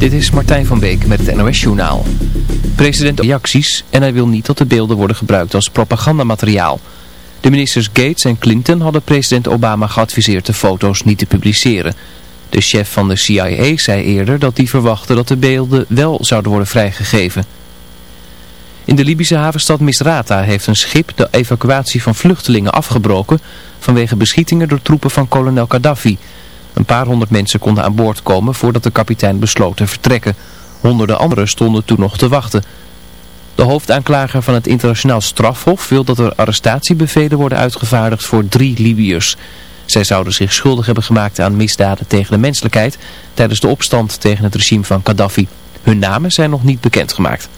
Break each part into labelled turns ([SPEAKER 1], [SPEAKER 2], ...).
[SPEAKER 1] Dit is Martijn van Beek met het NOS Journaal. President reacties en hij wil niet dat de beelden worden gebruikt als propagandamateriaal. De ministers Gates en Clinton hadden president Obama geadviseerd de foto's niet te publiceren. De chef van de CIA zei eerder dat hij verwachtte dat de beelden wel zouden worden vrijgegeven. In de Libische havenstad Misrata heeft een schip de evacuatie van vluchtelingen afgebroken vanwege beschietingen door troepen van kolonel Gaddafi... Een paar honderd mensen konden aan boord komen voordat de kapitein besloot te vertrekken. Honderden anderen stonden toen nog te wachten. De hoofdaanklager van het internationaal strafhof wil dat er arrestatiebevelen worden uitgevaardigd voor drie Libiërs. Zij zouden zich schuldig hebben gemaakt aan misdaden tegen de menselijkheid tijdens de opstand tegen het regime van Gaddafi. Hun namen zijn nog niet bekendgemaakt.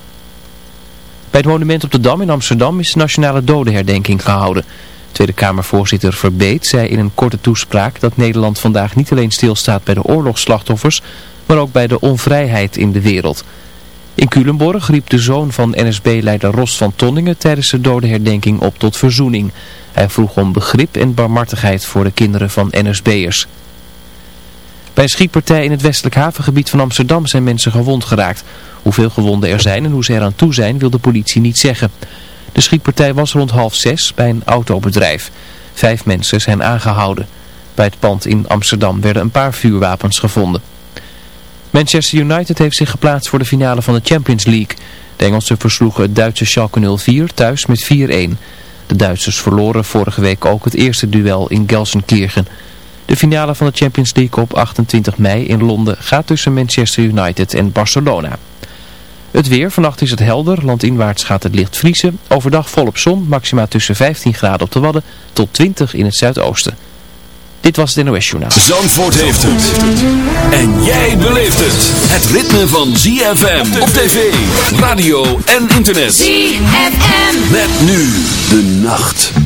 [SPEAKER 1] Bij het monument op de Dam in Amsterdam is de nationale dodenherdenking gehouden. Tweede Kamervoorzitter Verbeet zei in een korte toespraak dat Nederland vandaag niet alleen stilstaat bij de oorlogsslachtoffers, maar ook bij de onvrijheid in de wereld. In Culemborg riep de zoon van NSB-leider Ros van Tonningen tijdens de dodenherdenking op tot verzoening. Hij vroeg om begrip en barmhartigheid voor de kinderen van NSB'ers. Bij een schietpartij in het westelijk havengebied van Amsterdam zijn mensen gewond geraakt. Hoeveel gewonden er zijn en hoe ze eraan toe zijn wil de politie niet zeggen. De schietpartij was rond half zes bij een autobedrijf. Vijf mensen zijn aangehouden. Bij het pand in Amsterdam werden een paar vuurwapens gevonden. Manchester United heeft zich geplaatst voor de finale van de Champions League. De Engelsen versloegen het Duitse Schalke 04 thuis met 4-1. De Duitsers verloren vorige week ook het eerste duel in Gelsenkirchen. De finale van de Champions League op 28 mei in Londen gaat tussen Manchester United en Barcelona. Het weer, vannacht is het helder, landinwaarts gaat het licht vriezen. Overdag volop zon, maxima tussen 15 graden op de Wadden tot 20 in het zuidoosten. Dit was het NOS Journaal.
[SPEAKER 2] Zandvoort heeft het. En jij beleeft het. Het ritme van ZFM op tv, radio en internet.
[SPEAKER 3] ZFM.
[SPEAKER 2] Met nu de nacht.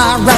[SPEAKER 4] I ride.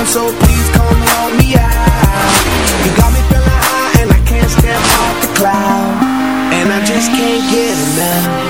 [SPEAKER 5] down, so please come help me out. You got me feeling high and I can't step off the cloud. And I just can't get enough.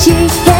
[SPEAKER 4] She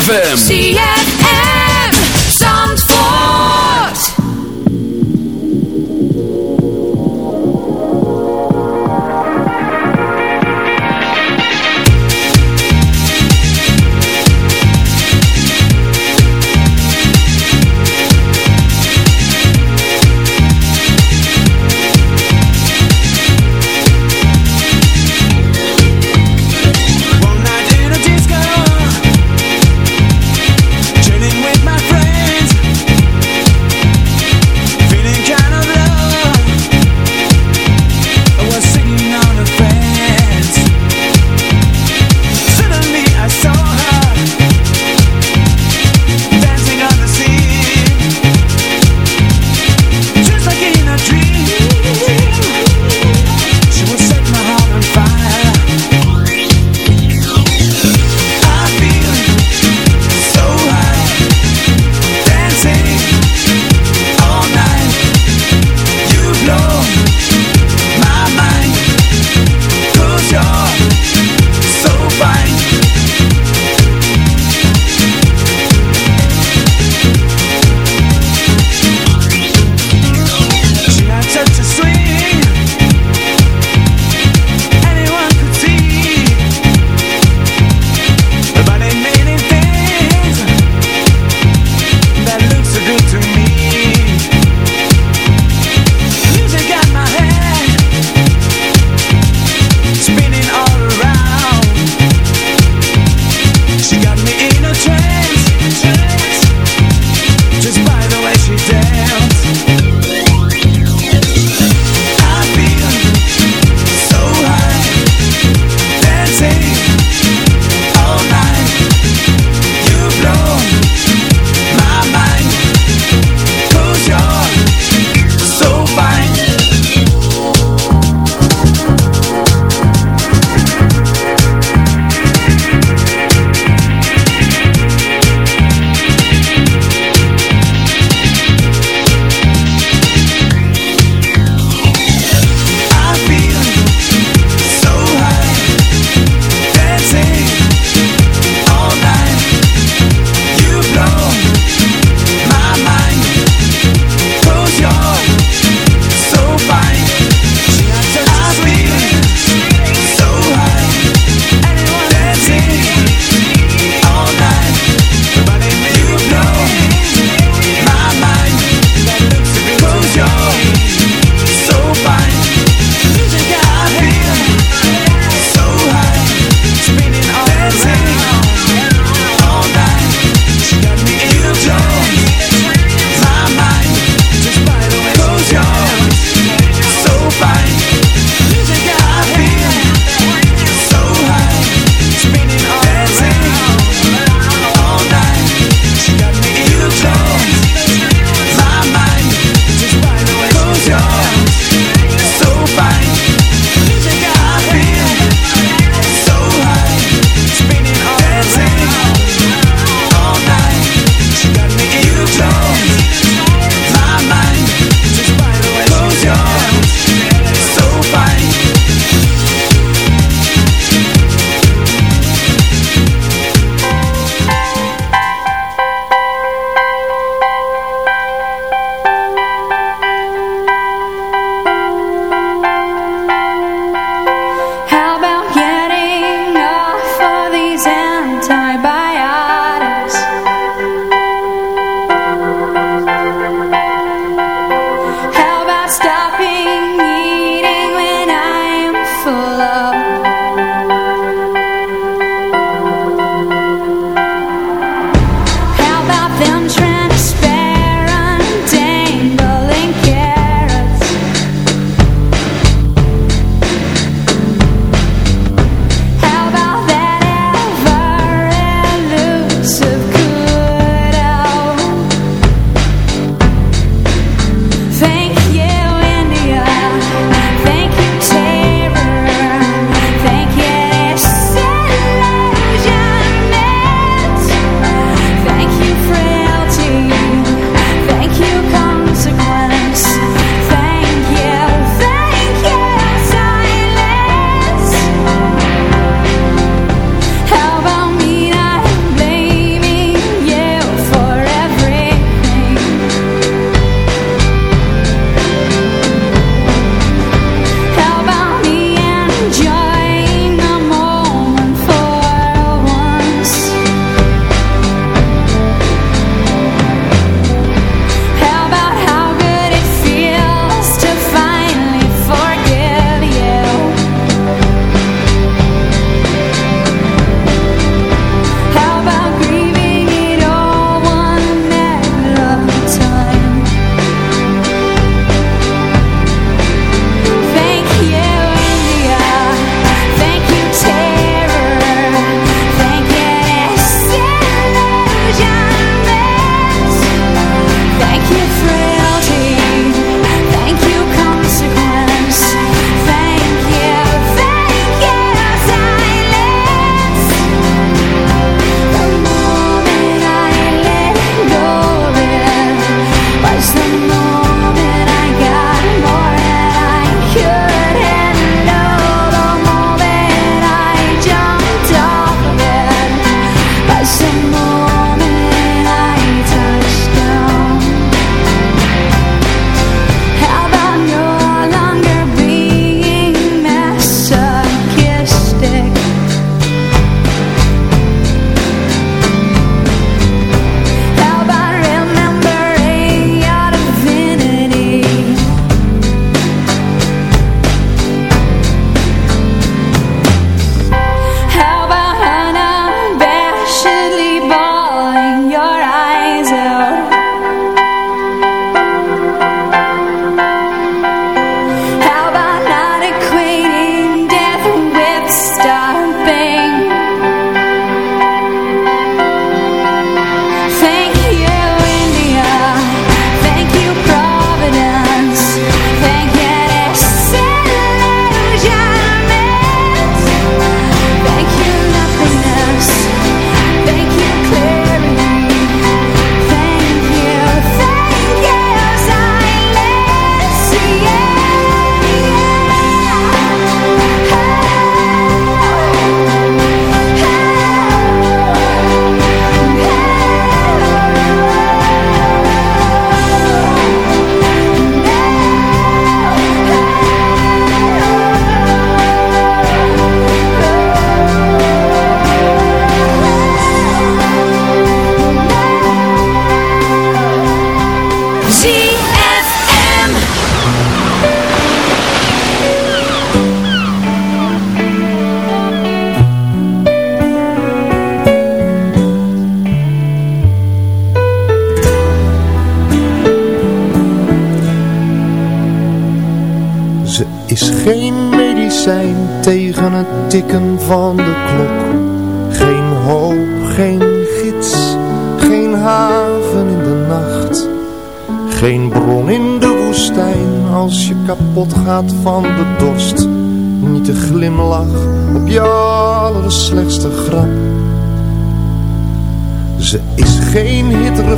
[SPEAKER 4] ZFM.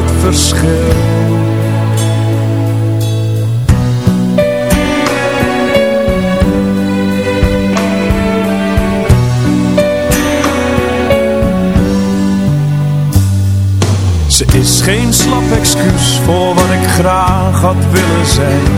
[SPEAKER 6] Het verschil. is geen slap excuus voor wat ik graag had willen zijn.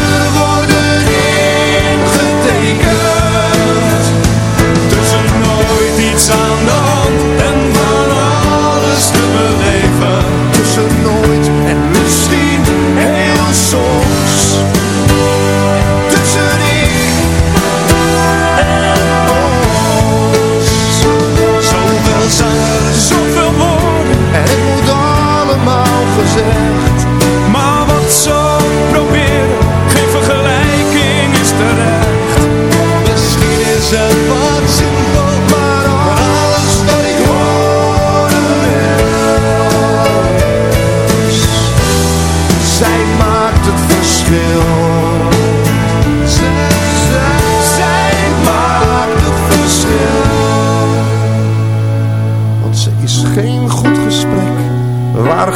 [SPEAKER 6] Maar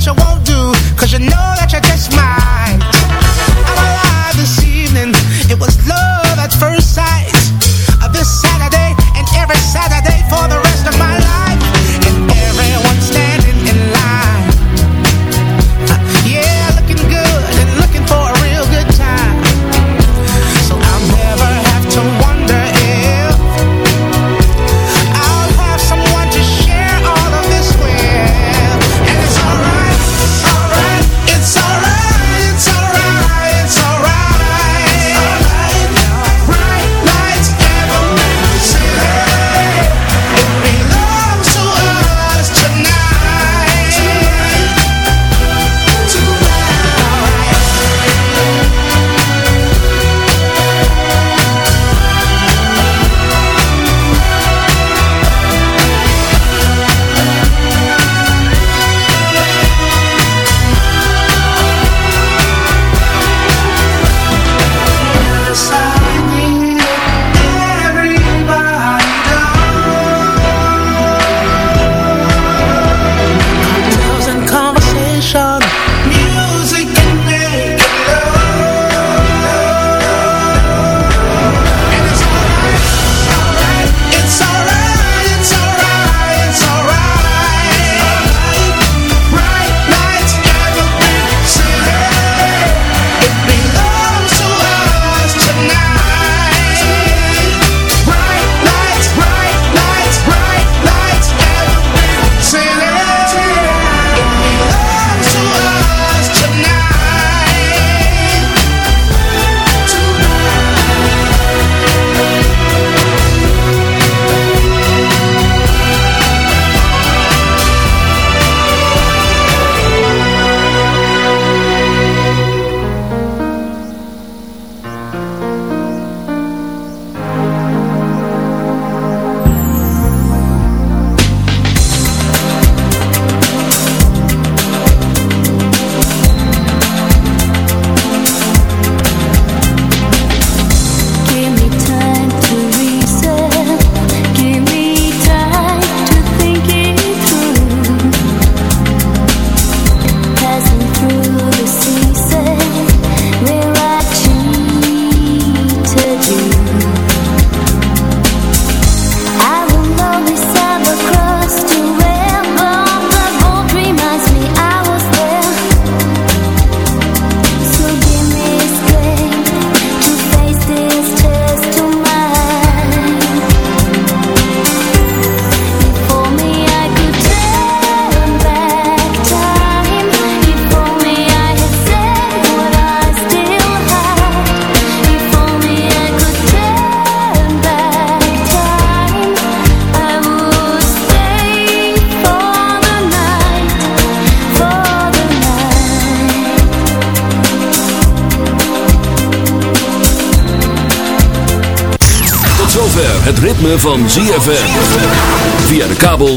[SPEAKER 2] what you want.